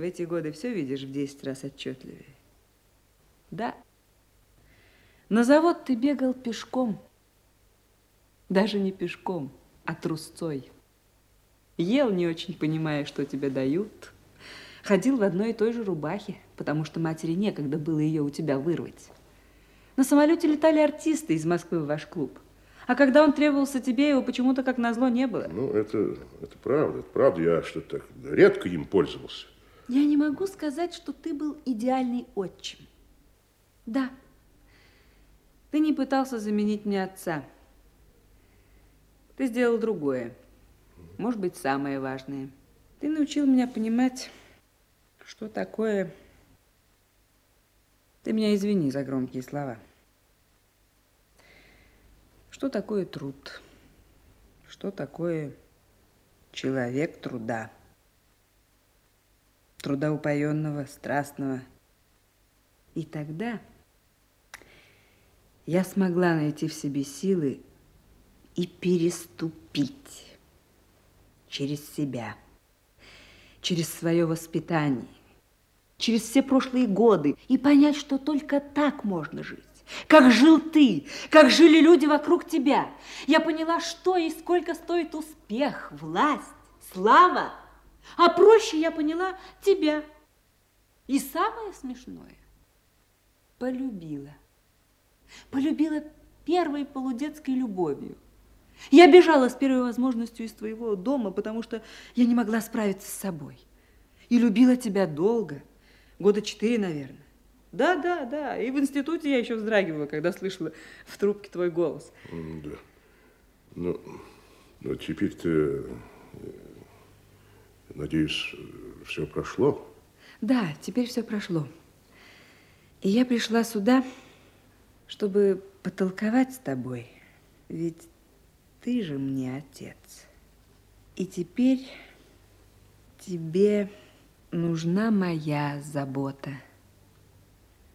В эти годы все видишь в 10 раз отчетливее. Да. На завод ты бегал пешком. Даже не пешком, а трусцой. Ел, не очень понимая, что тебе дают. Ходил в одной и той же рубахе, потому что матери некогда было ее у тебя вырвать. На самолете летали артисты из Москвы в ваш клуб. А когда он требовался тебе, его почему-то как назло не было. Ну, это, это правда, это правда. Я что-то так редко им пользовался. Я не могу сказать, что ты был идеальный отчим. Да. Ты не пытался заменить мне отца. Ты сделал другое. Может быть, самое важное. Ты научил меня понимать, что такое... Ты меня извини за громкие слова. Что такое труд? Что такое человек труда? Трудоупоенного, страстного. И тогда я смогла найти в себе силы и переступить через себя, через свое воспитание, через все прошлые годы и понять, что только так можно жить. Как жил ты, как жили люди вокруг тебя. Я поняла, что и сколько стоит успех, власть, слава. А проще я поняла тебя. И самое смешное, полюбила. Полюбила первой полудетской любовью. Я бежала с первой возможностью из твоего дома, потому что я не могла справиться с собой. И любила тебя долго, года четыре, наверное. Да, да, да. И в институте я еще вздрагивала, когда слышала в трубке твой голос. Да. Ну, но теперь-то, надеюсь, все прошло? Да, теперь все прошло. И я пришла сюда, чтобы потолковать с тобой. Ведь ты же мне отец. И теперь тебе нужна моя забота.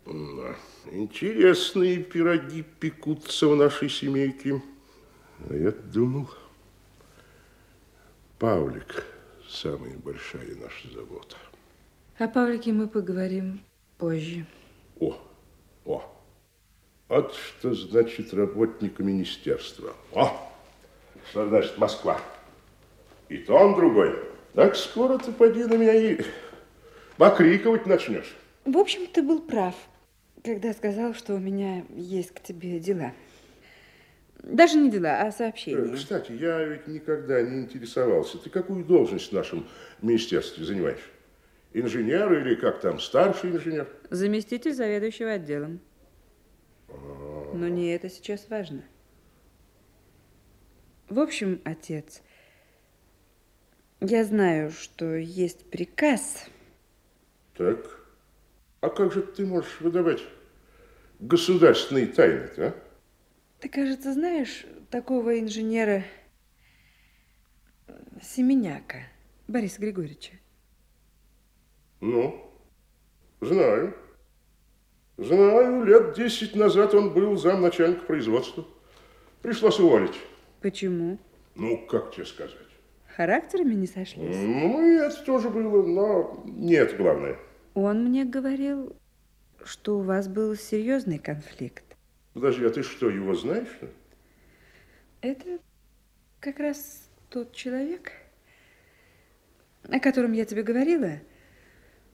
Да. Интересные пироги пекутся в нашей семейке. А я думал, Павлик самая большая наша забота. О Павлике мы поговорим позже. О, о. Вот что значит работника министерства. О, что значит Москва. И то он другой. Так скоро ты поди на меня и покриковать начнешь. В общем, ты был прав, когда сказал, что у меня есть к тебе дела. Даже не дела, а сообщения. Э, Кстати, я ведь никогда не интересовался. Ты какую должность в нашем министерстве занимаешь? Инженер или как там, старший инженер? Заместитель заведующего отделом. Но не это сейчас важно. В общем, отец, я знаю, что есть приказ. Так, а как же ты можешь выдавать государственные тайны-то, а? Ты, кажется, знаешь такого инженера Семеняка Бориса Григорьевича? Ну, знаю. Знаю, лет десять назад он был замначальника производства. Пришлось уволить. Почему? Ну, как тебе сказать? Характерами не сошлись? Ну, это тоже было, но не это главное. Он мне говорил, что у вас был серьезный конфликт. Подожди, а ты что, его знаешь? что? Это как раз тот человек, о котором я тебе говорила,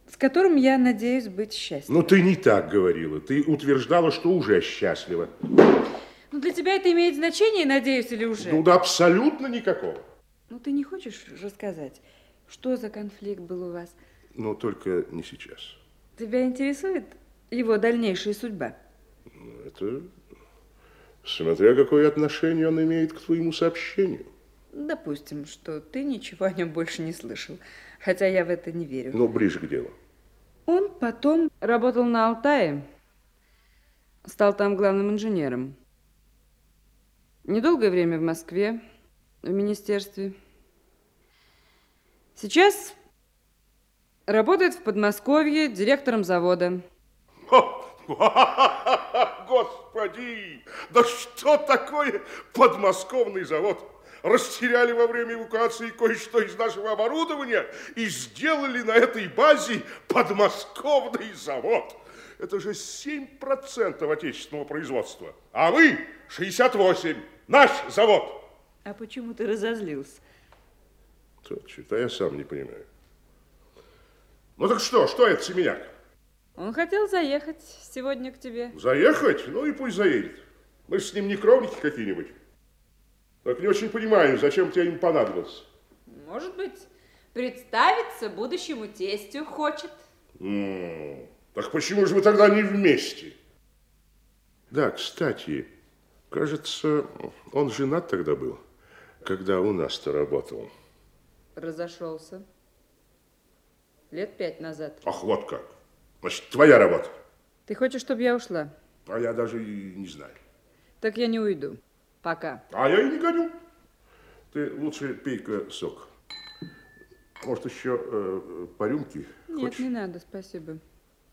с которым я надеюсь быть счастливой. Ну, ты не так говорила. Ты утверждала, что уже счастлива. Ну, для тебя это имеет значение, надеюсь, или уже? Ну, да абсолютно никакого. Ну, ты не хочешь рассказать, что за конфликт был у вас? Но только не сейчас. Тебя интересует его дальнейшая судьба? Ну, Это смотря какое отношение он имеет к твоему сообщению. Допустим, что ты ничего о нем больше не слышал, хотя я в это не верю. Ну, ближе к делу. Он потом работал на Алтае, стал там главным инженером. Недолгое время в Москве, в министерстве. Сейчас работает в Подмосковье директором завода. Господи, да что такое подмосковный завод? растеряли во время эвакуации кое-что из нашего оборудования и сделали на этой базе подмосковный завод. Это же 7% отечественного производства. А вы 68. Наш завод. А почему ты разозлился? Что-то я сам не понимаю. Ну так что, что это Семеняк? Он хотел заехать сегодня к тебе. Заехать? Ну и пусть заедет. Мы же с ним не кровники какие-нибудь. Так не очень понимаю, зачем тебе им понадобился. Может быть, представиться будущему тестю хочет. М, Так почему же вы тогда не вместе? Да, кстати, кажется, он женат тогда был, когда у нас-то работал. Разошелся. Лет пять назад. Ах, вот как. Значит, твоя работа. Ты хочешь, чтобы я ушла? А я даже и не знаю. Так я не уйду. Пока. А я и не гоню. Ты лучше пей-ка сок. Может, еще э, по рюмке? Нет, Хочешь? не надо, спасибо.